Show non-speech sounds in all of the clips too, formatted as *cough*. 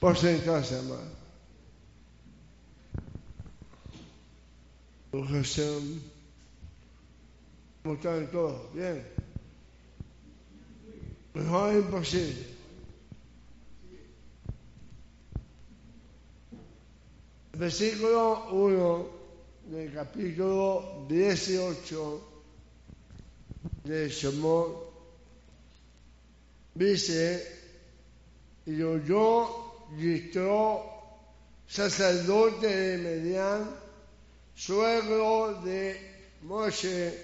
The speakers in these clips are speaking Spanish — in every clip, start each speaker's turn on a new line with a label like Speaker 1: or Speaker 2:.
Speaker 1: por sentarse, hermano. Hashem, ¿cómo están todos? Bien. Mejor imposible. Versículo 1 del capítulo 18 de Shemot dice, y oyó Yitro, sacerdote de Medián, suegro de Moshe,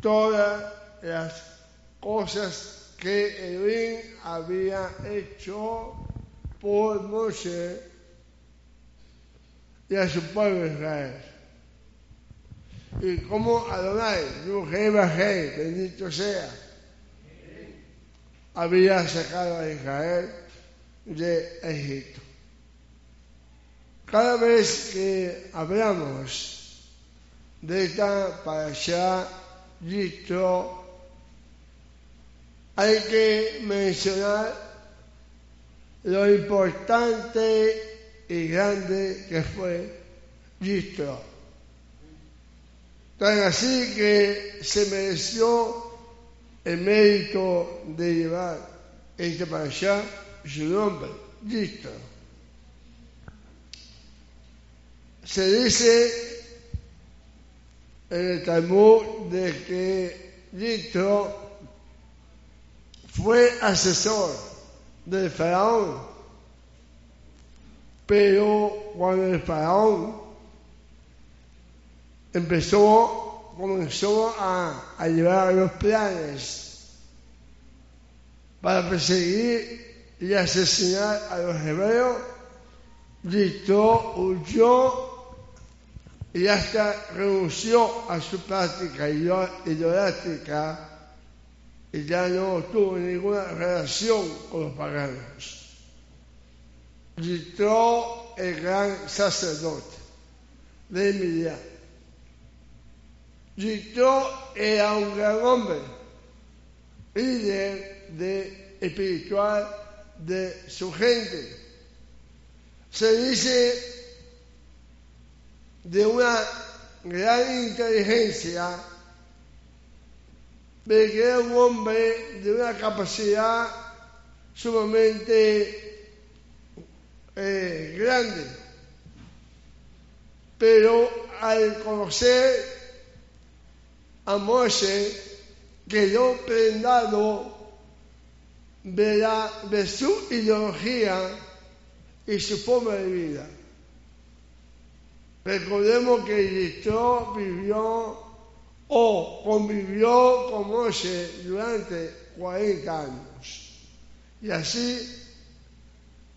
Speaker 1: todas las cosas que Elín había hecho por Moshe y a su pueblo Israel. Y como Adonai, bendito sea, había sacado a Israel de Egipto. Cada vez que hablamos de esta allá Yitro, hay que mencionar lo importante y grande que fue Yitro. Tan así que se mereció el mérito de llevar este para allá su nombre, Yitro. Se dice en el Talmud de que Yitro fue asesor del faraón, pero cuando el faraón empezó, comenzó a, a llevar los planes para perseguir y asesinar a los hebreos, Yitro huyó y hasta renunció a su práctica idolátrica y ya no tuvo ninguna relación con los paganos. Yitro, el gran sacerdote de Emilia. Yitro era un gran hombre, líder de, espiritual de su gente. Se dice de una gran inteligencia, de que era un hombre de una capacidad sumamente eh, grande. Pero al conocer a Moshe, quedó prendado de, su ideología y su forma de vida. Recordemos que Yitro vivió o convivió con Moshe durante 40 años. Y así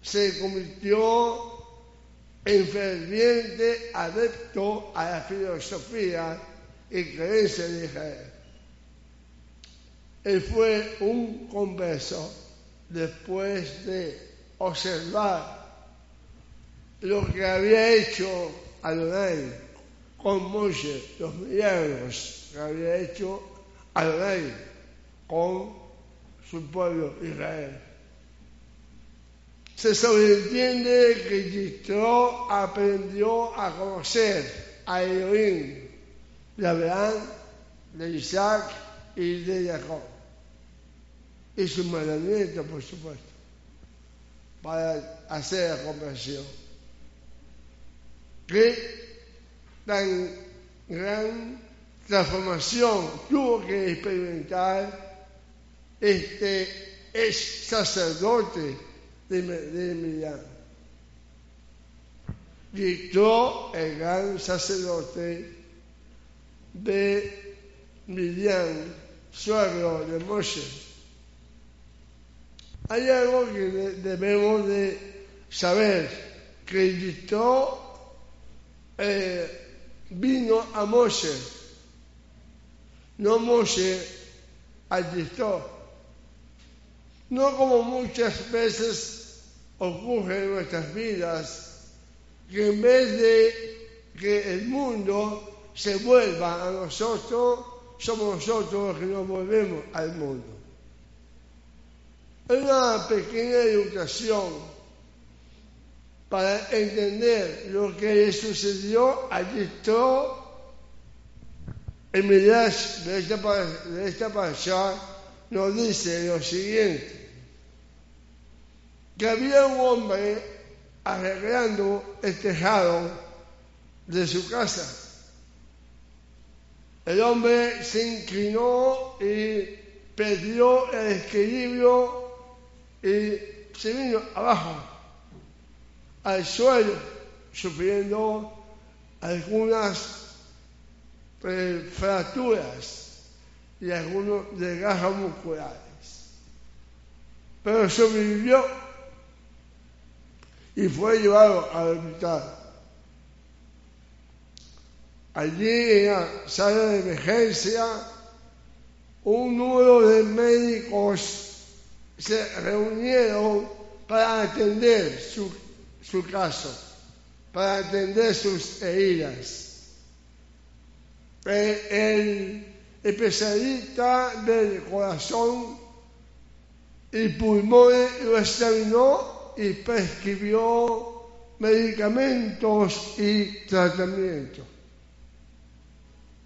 Speaker 1: se convirtió en ferviente adepto a la filosofía y creencia de Israel. Él fue un converso después de observar lo que había hecho Adonai con Moshe, los milagros que había hecho Adonai con su pueblo Israel. Se sobreentiende que Yitro aprendió a conocer a Elohim, de Abraham, de Isaac y de Jacob. Y su mandamiento, por supuesto, para hacer la conversión qué tan gran transformación tuvo que experimentar este ex sacerdote de, de Miriam. Dictó el gran sacerdote de Miriam, suegro de Moshe. Hay algo que debemos de saber, que dictó eh, vino a Moshe, no Moshe adictó. No como muchas veces ocurre en nuestras vidas, que en vez de que el mundo se vuelva a nosotros, somos nosotros los que nos volvemos al mundo. Una pequeña educación para entender lo que le sucedió a Yitro, el Midrash de esta, de esta pasada nos dice lo siguiente, que había un hombre arreglando el tejado de su casa. El hombre se inclinó y perdió el equilibrio y se vino abajo al suelo, sufriendo algunas eh, fracturas y algunos desgarros musculares. Pero sobrevivió y fue llevado al hospital. Allí en la sala de emergencia, un número de médicos se reunieron para atender su, su caso, para atender sus heridas. El, especialista del corazón y pulmones lo examinó y prescribió medicamentos y tratamientos.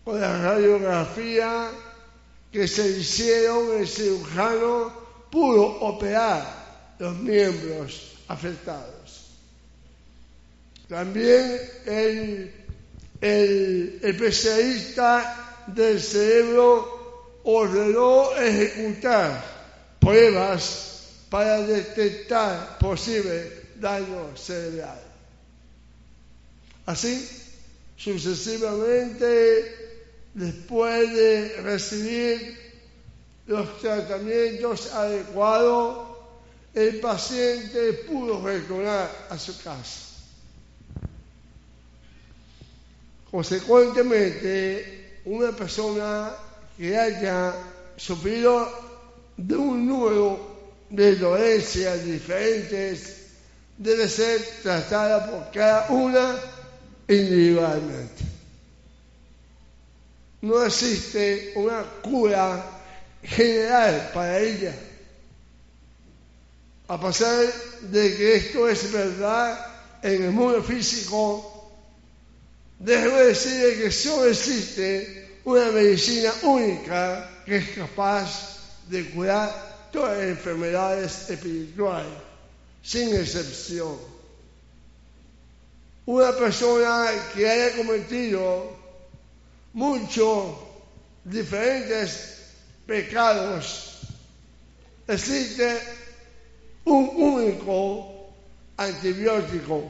Speaker 1: Con la radiografía que se hicieron, el cirujano pudo operar los miembros afectados. También el, especialista del cerebro ordenó ejecutar pruebas para detectar posible daño cerebral. Así, sucesivamente, después de recibir los tratamientos adecuados, el paciente pudo retornar a su casa. Consecuentemente, una persona que haya sufrido de un número de dolencias diferentes debe ser tratada por cada una individualmente no existe una cura general para ella. A pesar de que esto es verdad en el mundo físico, déjeme decir que solo existe una medicina única que es capaz de curar todas las enfermedades espirituales, sin excepción. Una persona que haya cometido muchos diferentes pecados, existe un único antibiótico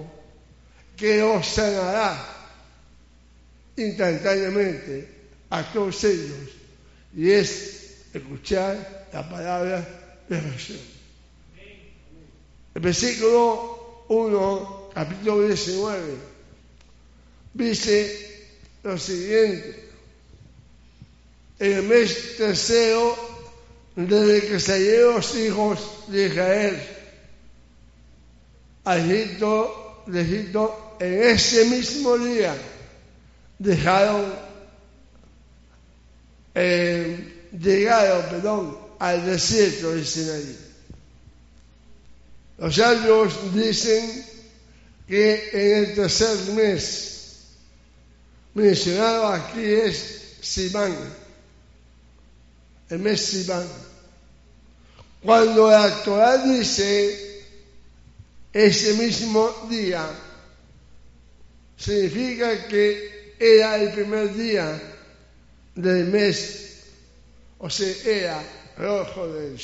Speaker 1: que os sanará instantáneamente a todos ellos y es escuchar la palabra de Jesús. El versículo 1, capítulo 19, dice lo siguiente. En el mes tercero, desde que salieron los hijos de Israel Egipto, de Egipto, en ese mismo día dejaron, eh, llegaron, perdón, al desierto de Sinaí. Los sabios dicen que en el tercer mes mencionado aquí es Simán, el mes Simán. Cuando la Torah dice ese mismo día, significa que era el primer día del mes, o sea, era rojo de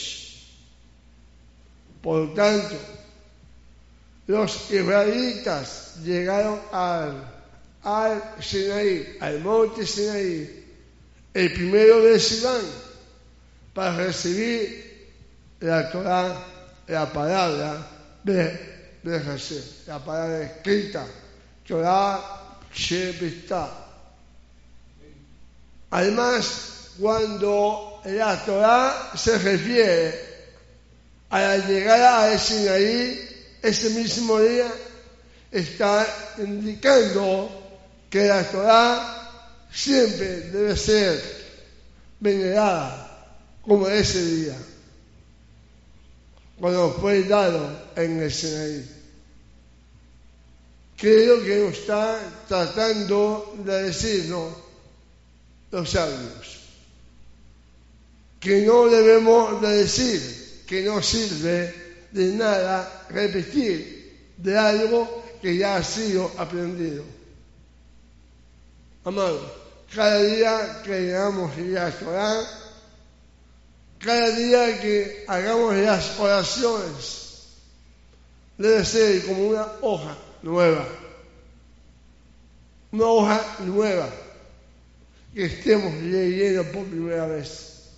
Speaker 1: Por tanto, los israelitas llegaron al al Sinaí, al monte Sinaí, el primero de Sidán, para recibir la Torah, la palabra de, de Jesús, la palabra escrita, Torah Shebistá. Además, cuando la Torah se refiere a la llegada al Sinaí, ese mismo día está indicando que la Torah siempre debe ser venerada como ese día, cuando fue dado en el Sinaí. creo que nos está tratando de decirnos los sabios que no debemos de decir que no sirve de nada repetir de algo que ya ha sido aprendido. Amado, cada día que llegamos a Torah, cada día que hagamos las oraciones, debe ser como una hoja nueva. Una hoja nueva que estemos leyendo por primera vez.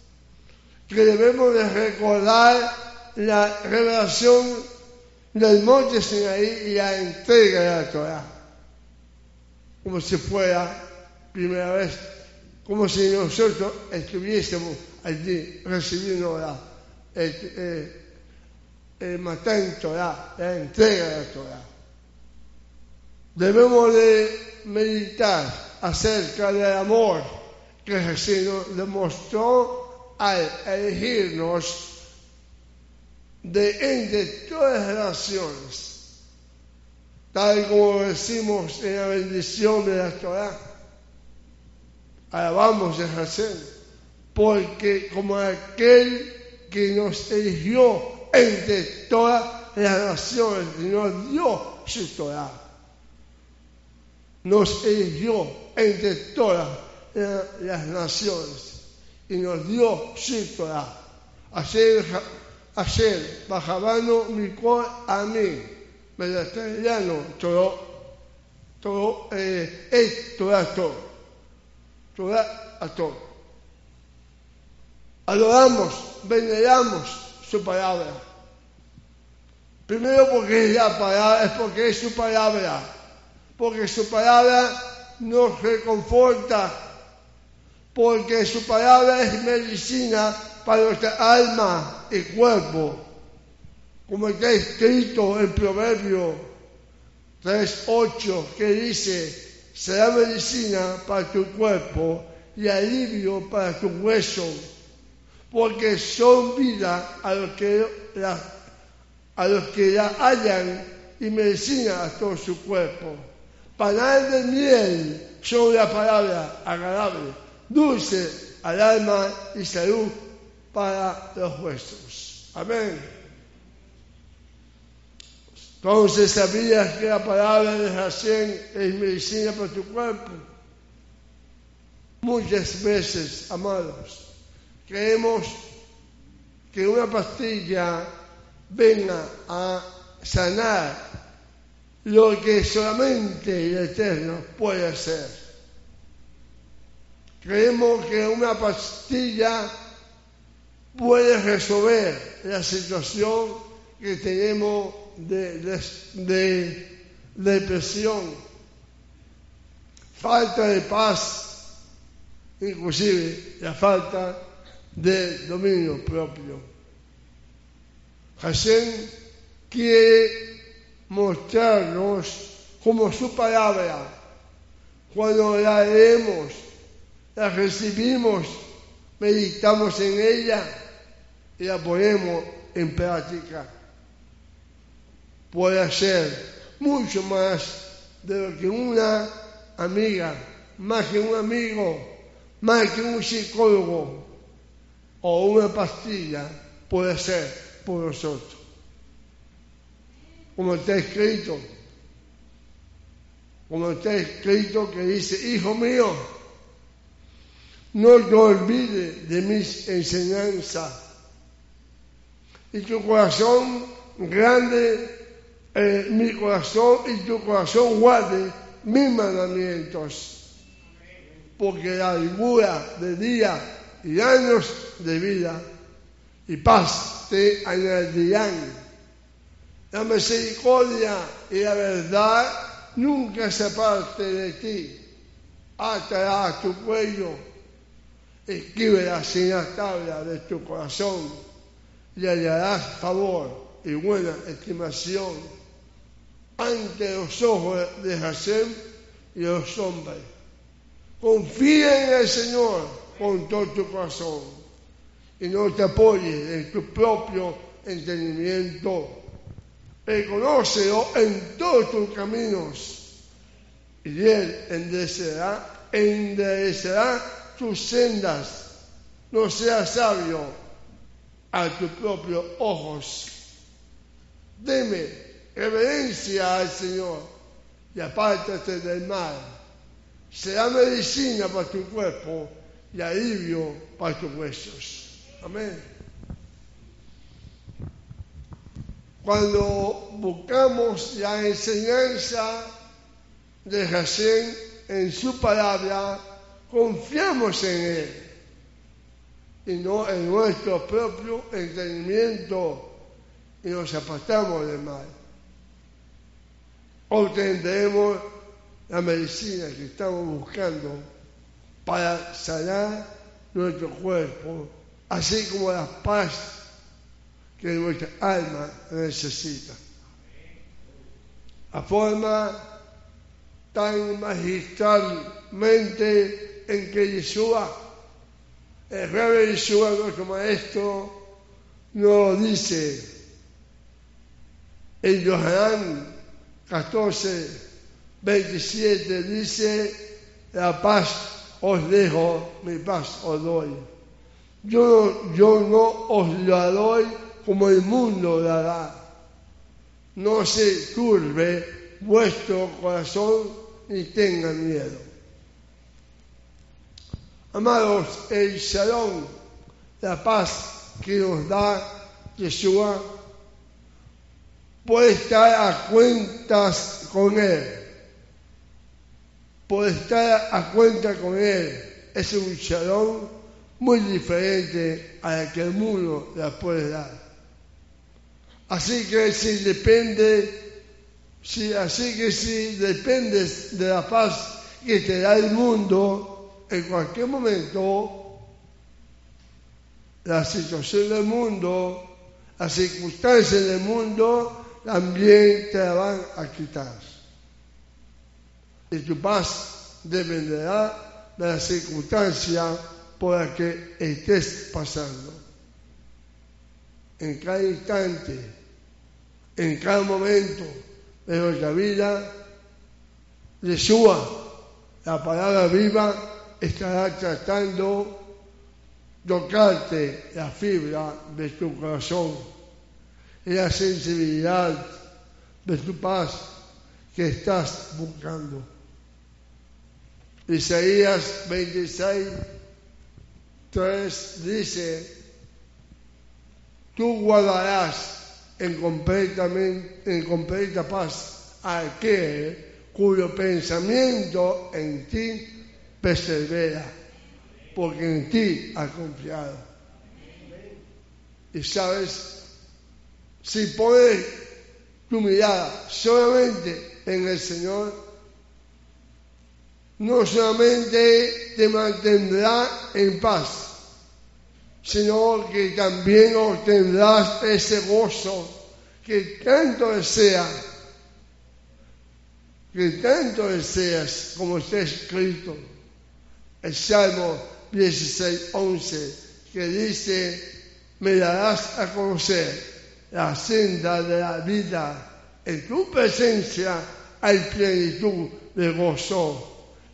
Speaker 1: Que debemos de recordar la revelación del monte Sinaí y la entrega de la Torah. Como si fuera primera vez, como si nosotros estuviésemos allí recibiendo el, el, el la entrega de la Torah. Debemos de meditar acerca del amor que Jesús demostró al elegirnos de entre todas las naciones, tal como decimos en la bendición de la Torah. Alabamos a Jesús, porque como aquel que nos eligió entre todas las naciones y nos dio su Torah nos eligió entre todas las naciones y nos dio su Torah. Ayer, ayer bajabano mi cor a mí, mediterráneo, todo, todo, eh, es Torah todo, Torah a todo. Adoramos, veneramos su palabra. Primero porque es la palabra, es porque es su palabra. Porque su palabra nos reconforta, porque su palabra es medicina para nuestra alma y cuerpo, como está escrito en Proverbio 3.8, que dice, será medicina para tu cuerpo y alivio para tu hueso, porque son vida a los que la, a los que la hallan y medicina a todo su cuerpo panal de miel son la palabra agradable, dulce al alma y salud para los huesos. Amén. Entonces sabías que la palabra de Hashem es medicina para tu cuerpo. Muchas veces, amados, creemos que una pastilla venga a sanar lo que solamente el Eterno puede hacer. Creemos que una pastilla puede resolver la situación que tenemos de, de, depresión, falta de paz, inclusive la falta de dominio propio. Hashem quiere mostrarnos como su palabra. Cuando la leemos, la recibimos, meditamos en ella y la ponemos en práctica. Puede ser mucho más de lo que una amiga, más que un amigo, más que un psicólogo o una pastilla puede ser por nosotros. Como está escrito, como está escrito que dice, hijo mío, no te olvides de mis enseñanzas y tu corazón grande, eh, mi corazón y tu corazón guarde mis mandamientos, porque la largura de día y años de vida y paz te añadirán la misericordia y la verdad nunca se parte de ti. Atará tu cuello, escríbela sin la tabla de tu corazón y hallarás favor y buena estimación ante los ojos de Hashem y los hombres. Confía en el Señor con todo tu corazón y no te apoyes en tu propio entendimiento Reconócelo en todos tus caminos y Él enderecerá, enderecerá tus sendas. No seas sabio a tus propios ojos. Deme reverencia al Señor y apártate del mal. Será medicina para tu cuerpo y alivio para tus huesos. Amén. Cuando buscamos la enseñanza de Hashem en su palabra, confiamos en Él y no en nuestro propio entendimiento y nos apartamos del mal. Obtendremos la medicina que estamos buscando para sanar nuestro cuerpo, así como la paz que nuestra alma necesita. A forma tan magistralmente en que Yeshua, el rey Yeshua, nuestro maestro, nos dice en Johanán 14, 27, dice, la paz os dejo, mi paz os doy. Yo, yo no os la doy como el mundo dará. No se turbe vuestro corazón ni tengan miedo. Amados, el shalom, la paz que nos da Yeshua, puede estar a cuentas con Él. Puede estar a cuenta con Él. Es un shalom muy diferente a que el mundo la puede dar. Así que si depende, si, así que si dependes de la paz que te da el mundo, en cualquier momento, la situación del mundo, las circunstancias del mundo, también te la van a quitar. Y tu paz dependerá de la circunstancia por la que estés pasando. En cada instante, en cada momento de nuestra vida, Yeshua, la palabra viva, estará tratando tocarte la fibra de tu corazón y la sensibilidad de tu paz que estás buscando. Isaías 26, 3 dice, tú guardarás en, en completa paz a aquel cuyo pensamiento en ti persevera, porque en ti ha confiado. Y sabes, si pones tu mirada solamente en el Señor, no solamente te mantendrá en paz, sino que también obtendrás ese gozo que tanto deseas, que tanto deseas, como está escrito, el Salmo 16, 11, que dice, me darás a conocer la senda de la vida, en tu presencia hay plenitud de gozo,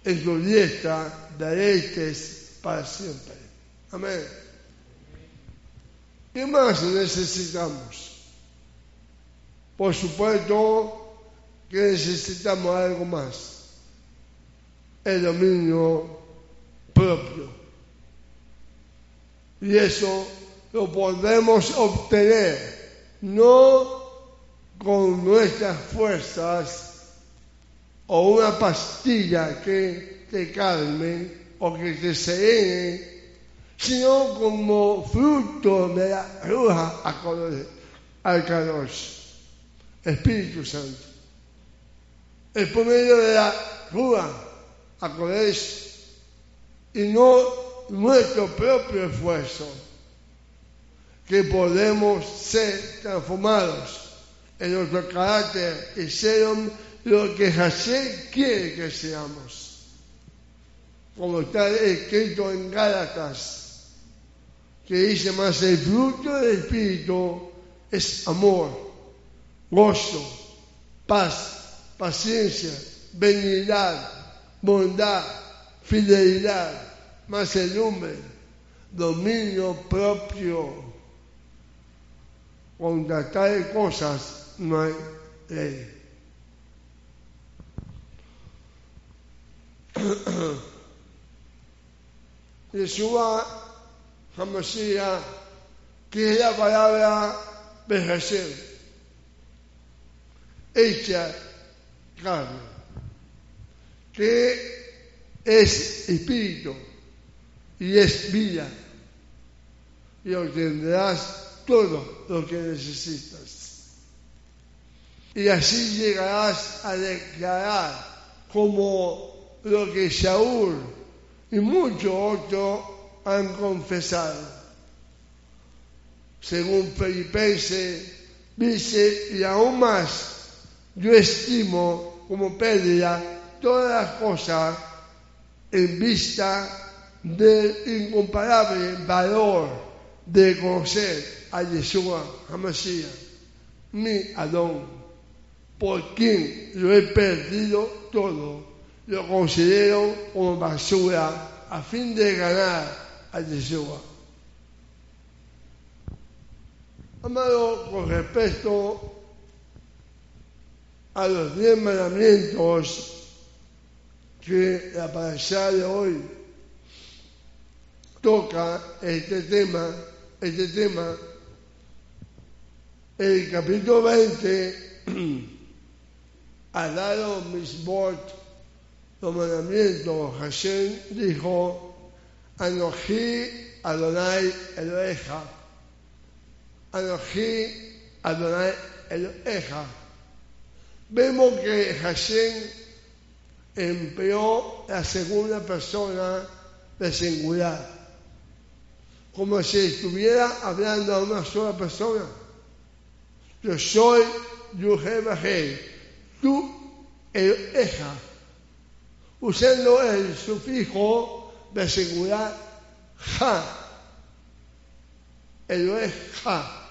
Speaker 1: en tu diestra deleites para siempre. Amén. ¿Qué más necesitamos? Por supuesto que necesitamos algo más. El dominio propio. Y eso lo podemos obtener no con nuestras fuerzas o una pastilla que te calme o que te serene sino como fruto de la Ruja al Kadosh, Espíritu Santo. Es por medio de la Ruja a y no nuestro propio esfuerzo que podemos ser transformados en nuestro carácter y ser lo que Hashem quiere que seamos. Como está escrito en Gálatas que dice más el fruto del Espíritu es amor, gozo, paz, paciencia, benignidad, bondad, fidelidad, mansedumbre, dominio propio. Contra tales cosas no hay ley. *coughs* Yeshua Hamashiach, que es la palabra Bejesher, hecha carne, que es espíritu y es vida, y obtendrás todo lo que necesitas. Y así llegarás a declarar como lo que Saúl y muchos otros han confesado. Según Filipenses dice, y aún más, yo estimo como pérdida todas las cosas en vista del incomparable valor de conocer a Yeshua Hamashiach, mi Adón, por quien lo he perdido todo lo considero como basura a fin de ganar a Yeshua. Amado, con respecto a los diez mandamientos que la parasha de hoy toca este tema, este tema, el capítulo 20, ha dado mis mandamientos, Hashem dijo, Anoji Adonai Eloheja. Anoji Adonai Eloheja. Vemos que Hashem empleó la segunda persona de singular, como si estuviera hablando a una sola persona. Yo soy Yuhebahei, tú Eloheja usando el sufijo de singular ja, el es ja,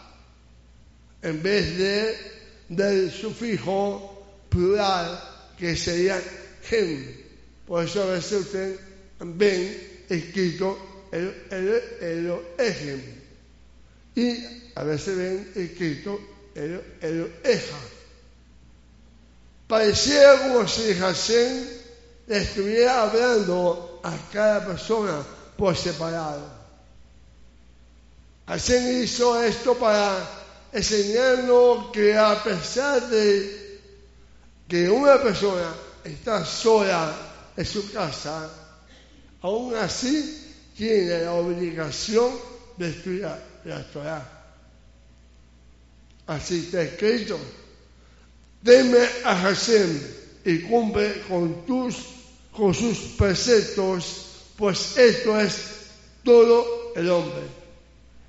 Speaker 1: en vez de del sufijo plural que sería gen. Por eso a veces ustedes ven escrito el, el, el, y a veces ven escrito el, el eja. Parecía como si Hashem estuviera hablando a cada persona por separado. Así hizo esto para enseñarnos que a pesar de que una persona está sola en su casa, aún así tiene la obligación de estudiar la Torah. Así está escrito. Deme a Hashem y cumple con tus con sus preceptos, pues esto es todo el hombre.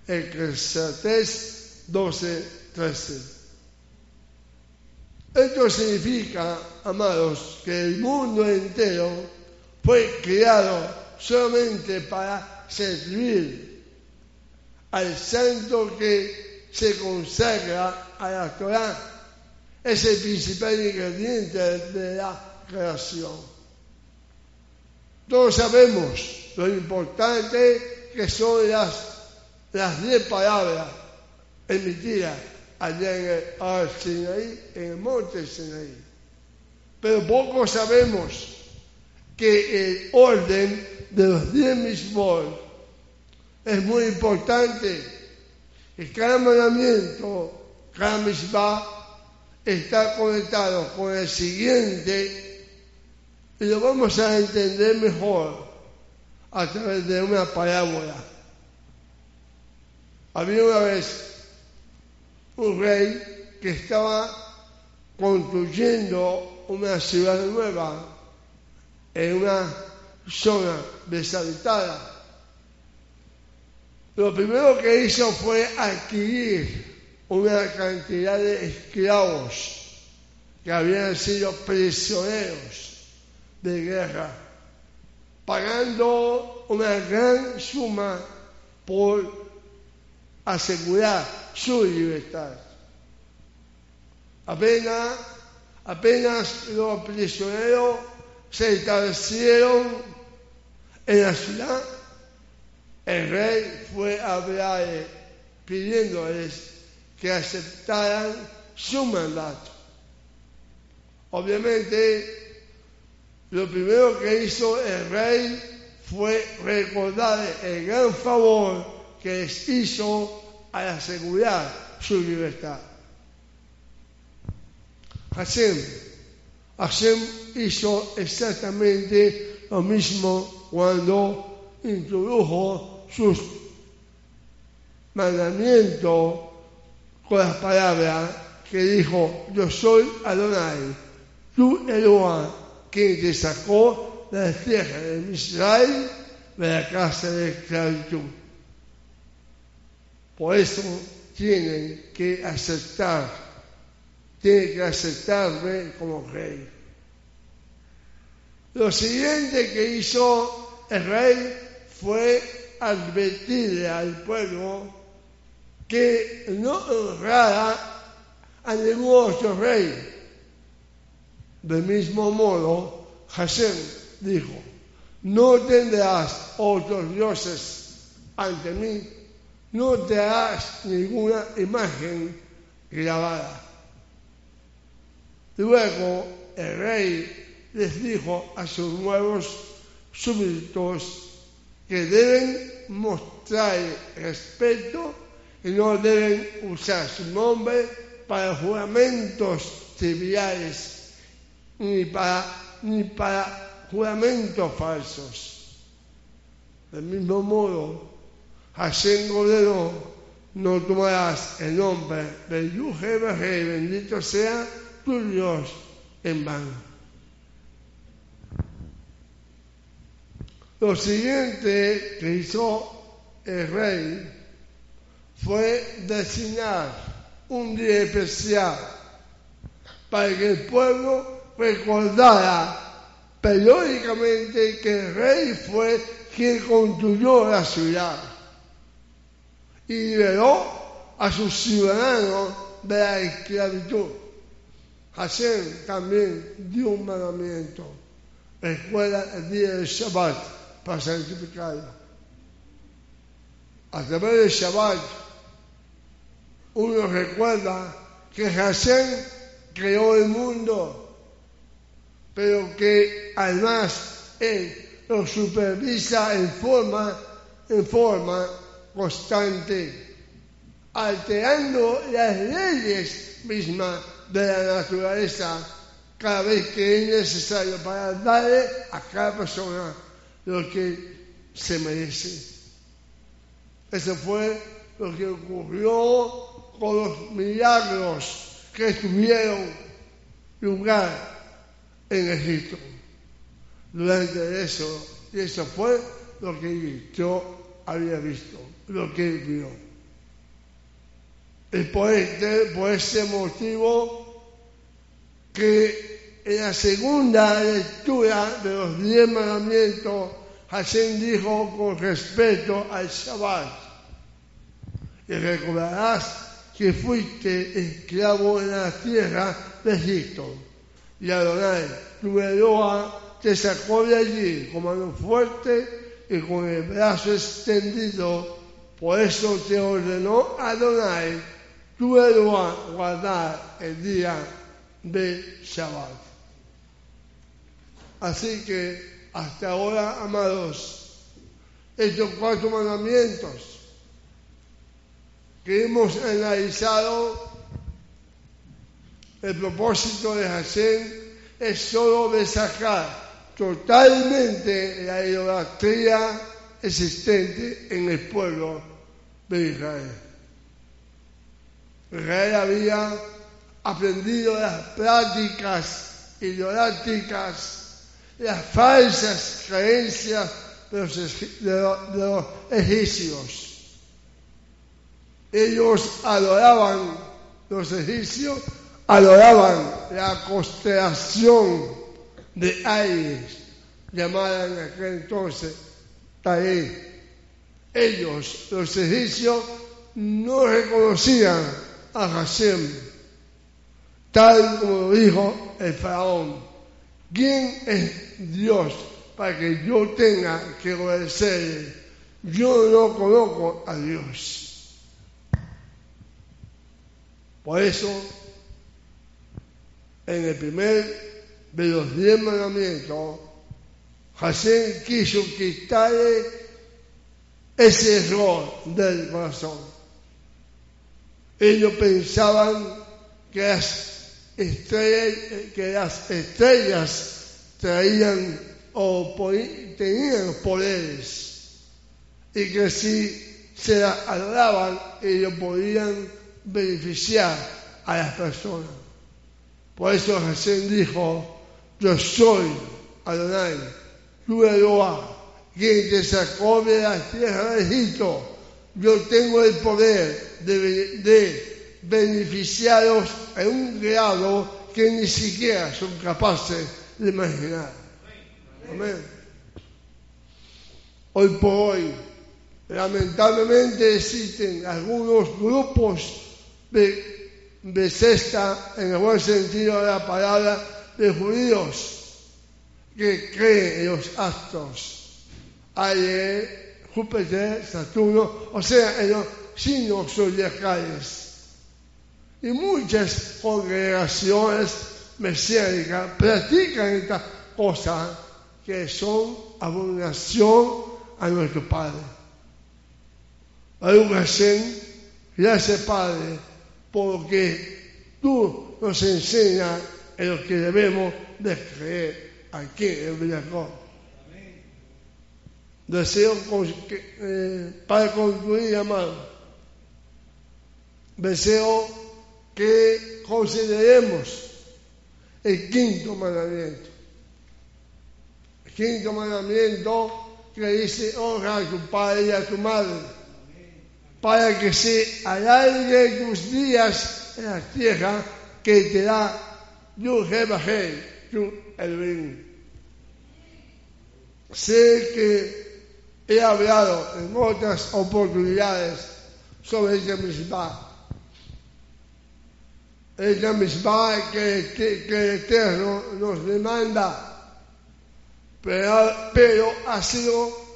Speaker 1: Eclesiastes 12, 13. Esto significa, amados, que el mundo entero fue creado solamente para servir al santo que se consagra a la Torah. Es el principal ingrediente de la creación. Todos sabemos lo importante que son las, las diez palabras emitidas allá en el, Sinaí, en el monte Sinaí. Pero poco sabemos que el orden de los diez mismos es muy importante. Y cada mandamiento, cada misma, está conectado con el siguiente y lo vamos a entender mejor a través de una parábola. Había una vez un rey que estaba construyendo una ciudad nueva en una zona deshabitada. Lo primero que hizo fue adquirir una cantidad de esclavos que habían sido prisioneros de guerra, pagando una gran suma por asegurar su libertad. Apenas, apenas los prisioneros se establecieron en la ciudad, el rey fue a hablar pidiéndoles que aceptaran su mandato. Obviamente, lo primero que hizo el rey fue recordar el gran favor que les hizo al asegurar su libertad. Hashem, Hashem hizo exactamente lo mismo cuando introdujo sus mandamientos con las palabras que dijo, yo soy Adonai, tú Eloah, quien te sacó de la tierra de Israel de la casa de esclavitud. Por eso tienen que aceptar, tienen que aceptarme como rey. Lo siguiente que hizo el rey fue advertirle al pueblo que no honrara a ningún otro rey. Del mismo modo, Hashem dijo, no tendrás otros dioses ante mí no te hagas ninguna imagen grabada. Luego el rey les dijo a sus nuevos súbditos que deben mostrar respeto y no deben usar su nombre para juramentos triviales ni para, ni para juramentos falsos. Del mismo modo, Hashem ordenó, no tomarás el nombre del Yuhe bendito sea tu Dios en vano. Lo siguiente que hizo el rey fue designar un día especial para que el pueblo recordara periódicamente que el rey fue quien construyó la ciudad y liberó a sus ciudadanos de la esclavitud. Hashem también dio un mandamiento. Recuerda el día del Shabbat para santificarlo. A través del Shabbat, uno recuerda que Hashem creó el mundo, pero que además Él lo supervisa en forma, en forma constante, alterando las leyes mismas de la naturaleza cada vez que es necesario para darle a cada persona lo que se merece. Eso fue lo que ocurrió con los milagros que tuvieron lugar en Egipto. Durante eso, y eso fue lo que yo había visto lo que él vio. Es por este, por ese motivo que en la segunda lectura de los diez mandamientos, Hashem dijo con respeto al Shabbat, y recordarás que fuiste esclavo en la tierra de Egipto, y Adonai, tu Eloa, te sacó de allí con mano fuerte y con el brazo extendido por eso te ordenó Adonai, tú a guardar el día de Shabbat. Así que hasta ahora, amados, estos cuatro mandamientos que hemos analizado, el propósito de Hashem es solo de sacar totalmente la idolatría existente en el pueblo de Israel. Israel había aprendido las prácticas idolátricas, las falsas creencias de los, egipcios. Ellos adoraban, los egipcios adoraban la constelación de Aries, llamada en aquel entonces ellos, los egipcios, no reconocían a Hashem. tal como dijo el faraón. ¿Quién es Dios para que yo tenga que obedecerle? Yo no conozco a Dios. Por eso, en el primer de los diez mandamientos, Hashem quiso quitarle ese error del corazón. Ellos pensaban que las estrellas, las traían o tenían poderes y que si se adoraban ellos podían beneficiar a las personas. Por eso Jesús dijo, yo soy Adonai, tu Eloah, quien te sacó de la tierra de Egipto. Yo tengo el poder de, de beneficiaros en un grado que ni siquiera son capaces de imaginar. Amén. Hoy por hoy, lamentablemente existen algunos grupos de, de en el buen sentido de la palabra, de judíos que creen en los astros. Hay Júpiter, Saturno, o sea, en los signos zodiacales. Y muchas congregaciones mesiánicas practican estas cosas que son abominación a nuestro Padre. Hashem, gracias Padre, porque tú nos enseñas en lo que debemos de creer aquí en Villacón. Deseo eh, para concluir, amado, deseo que consideremos el quinto mandamiento. El quinto mandamiento que dice honra a tu padre y a tu madre, para que se alargue tus días en la tierra que te da el Sé que he hablado en otras oportunidades sobre este misma. Esta misma que, que, el Eterno nos demanda, pero, pero ha sido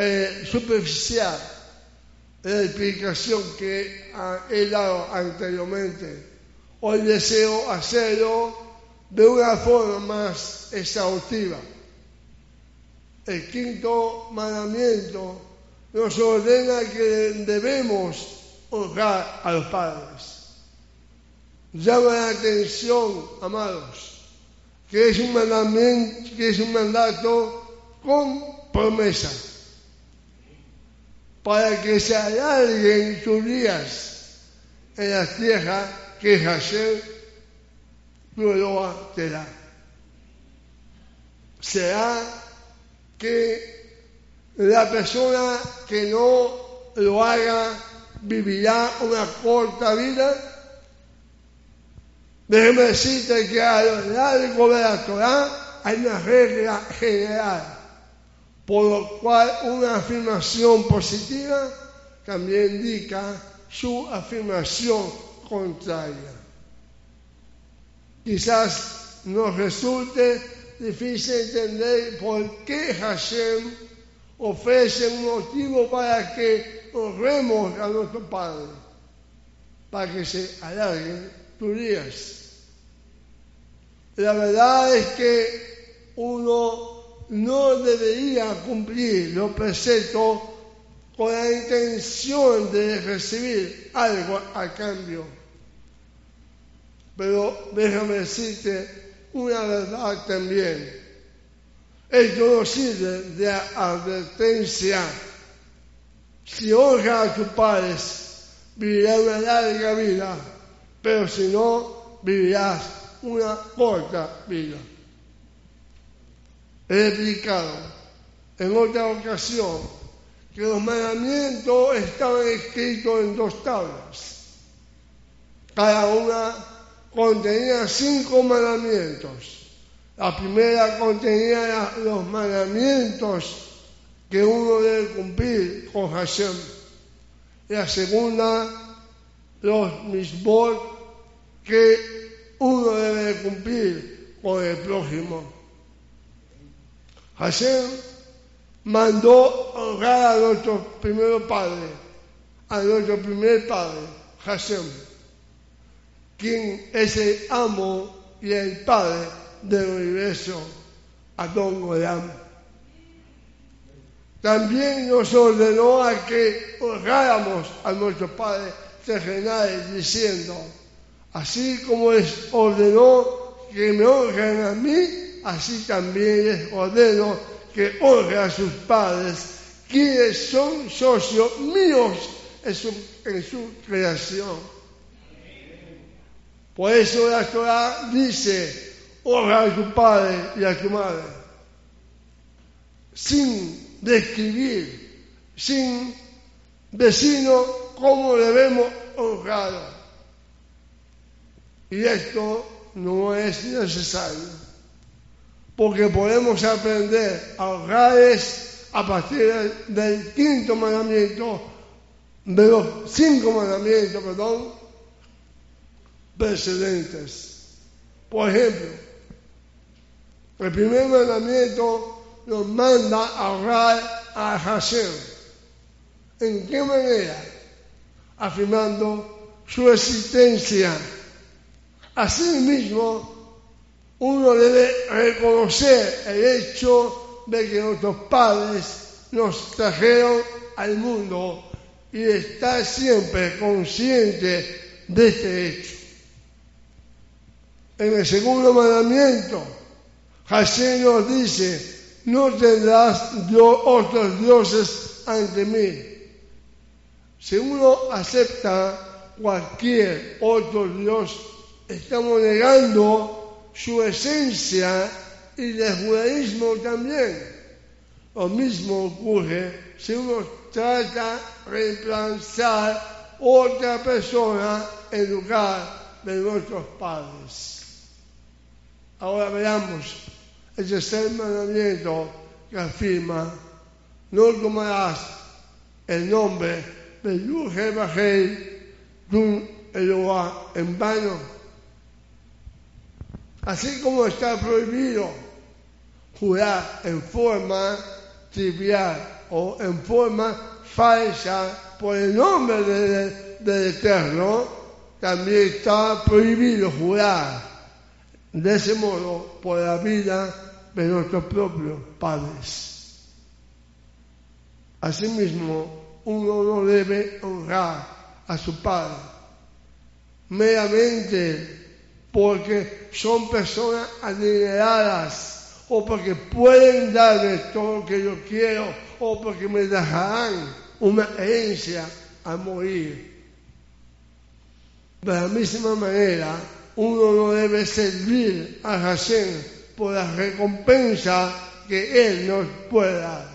Speaker 1: eh, superficial la explicación que he dado anteriormente. Hoy deseo hacerlo de una forma más exhaustiva. El quinto mandamiento nos ordena que debemos honrar a los padres. Llama la atención, amados, que es un que es un mandato con promesa, para que se alarguen sus días en la tierra que Hashem te da. Será que la persona que no lo haga vivirá una corta vida. Déjeme decirte que a lo largo de la Torah hay una regla general, por lo cual una afirmación positiva también indica su afirmación contraria. Quizás nos resulte difícil entender por qué Hashem ofrece un motivo para que honremos a nuestro Padre, para que se alarguen tus días. La verdad es que uno no debería cumplir los preceptos con la intención de recibir algo a cambio pero déjame decirte una verdad también. Esto no sirve de advertencia. Si honra a tus padres, vivirás una larga vida, pero si no, vivirás una corta vida. He explicado en otra ocasión que los mandamientos estaban escritos en dos tablas, cada una contenía cinco mandamientos. La primera contenía los mandamientos que uno debe cumplir con Hashem. La segunda, los misbot, que uno debe cumplir con el prójimo. Hashem mandó honrar a nuestro primer padre, a nuestro primer padre, Hashem, quien es el amo y el padre del universo, Adón Golam. También nos ordenó a que honráramos a nuestro Padre terrenal diciendo, así como les ordenó que me honren a mí, así también les ordeno que honren a sus padres, quienes son socios míos en su, creación. Por eso la Torah dice, honra a tu padre y a tu madre, sin describir sin decirnos cómo debemos honrar. Y esto no es necesario, porque podemos aprender a honrar a partir del quinto mandamiento, de los cinco mandamientos, perdón, precedentes. Por ejemplo, el primer mandamiento nos manda a orar a Hashem. ¿En qué manera? Afirmando su existencia. Asimismo, uno debe reconocer el hecho de que nuestros padres nos trajeron al mundo y estar siempre consciente de este hecho. En el segundo mandamiento, Hashem nos dice, no tendrás otros dioses ante mí. Si uno acepta cualquier otro dios, estamos negando su esencia y el judaísmo también. Lo mismo ocurre si uno trata de reemplazar otra persona en lugar de nuestros padres. Ahora veamos el tercer mandamiento que afirma, no tomarás el nombre de Yuhe Bajel Dun Eloah en vano. Así como está prohibido jurar en forma trivial o en forma falsa por el nombre del Eterno, también está prohibido jurar de ese modo por la vida de nuestros propios padres. Asimismo, uno no debe honrar a su padre meramente porque son personas adineradas o porque pueden darme todo lo que yo quiero o porque me dejarán una herencia a morir. De la misma manera, uno no debe servir a Hashem por la recompensa que Él nos puede dar.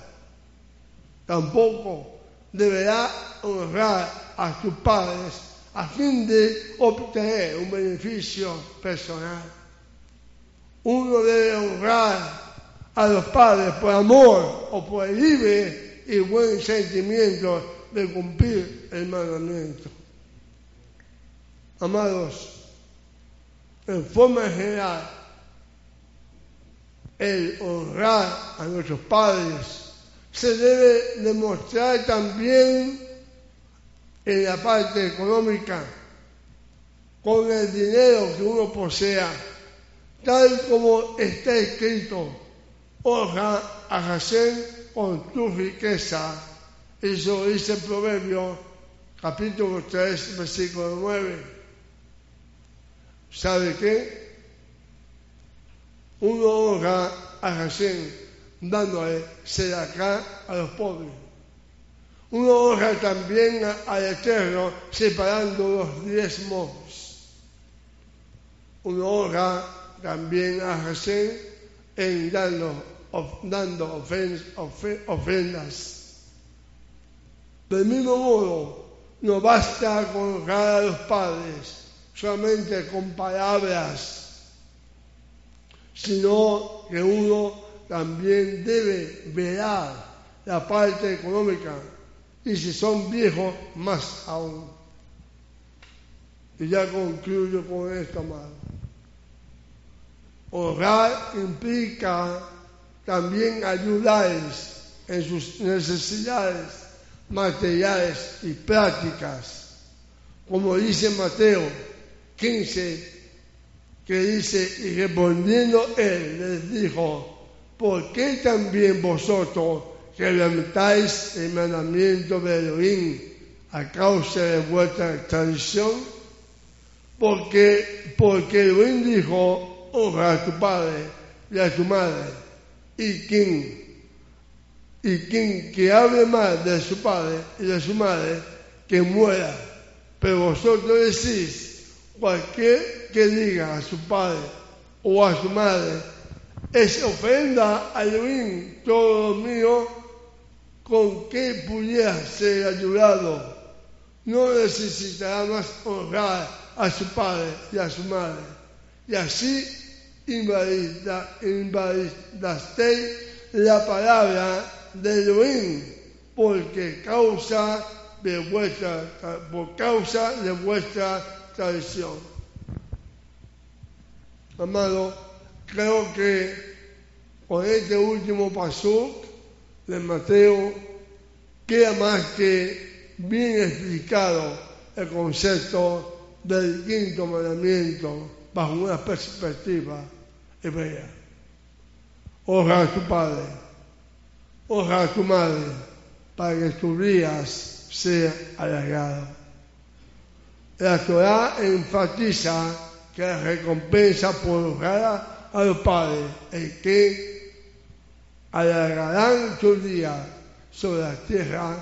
Speaker 1: Tampoco deberá honrar a sus padres a fin de obtener un beneficio personal. Uno debe honrar a los padres por amor o por el libre y buen sentimiento de cumplir el mandamiento. Amados, en forma general, el honrar a nuestros padres se debe demostrar también en la parte económica, con el dinero que uno posea, tal como está escrito, honra a Hashem con tu riqueza. Eso dice el Proverbio, capítulo 3, versículo 9. ¿Sabe qué? uno honra a Hashem dándole acá a los pobres. Uno honra también al Eterno separando los diezmos. Uno honra también a Hashem en dando, dando ofrendas. Del mismo modo, no basta con a los padres solamente con palabras sino que uno también debe velar la parte económica y si son viejos, más aún. Y ya concluyo con esto, amado. Orar implica también ayudarles en sus necesidades materiales y prácticas, como dice Mateo 15, que dice, y respondiendo él les dijo, ¿por qué también vosotros lamentáis el mandamiento de Elohim a causa de vuestra tradición? Porque, porque Elohim dijo, honra a tu padre y a tu madre, y quien, y quien que hable mal de su padre y de su madre, que muera. Pero vosotros decís, cualquier que diga a su padre o a su madre, es ofenda a Elohim, todo lo mío, con que pudiera ser ayudado. No necesitará más honrar a su padre y a su madre. Y así invalidaste la palabra de Elohim, porque causa de vuestra, por causa de vuestra tradición. Amado, creo que con este último paso de Mateo queda más que bien explicado el concepto del quinto mandamiento bajo una perspectiva hebrea. Honra a tu padre, honra a tu madre, para que tus días sean alargados. La Torah enfatiza que la recompensa por honrar a los padres es que alargarán tus días sobre la tierra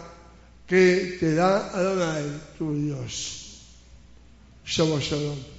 Speaker 1: que te da Adonai tu Dios. Shabbat Shalom.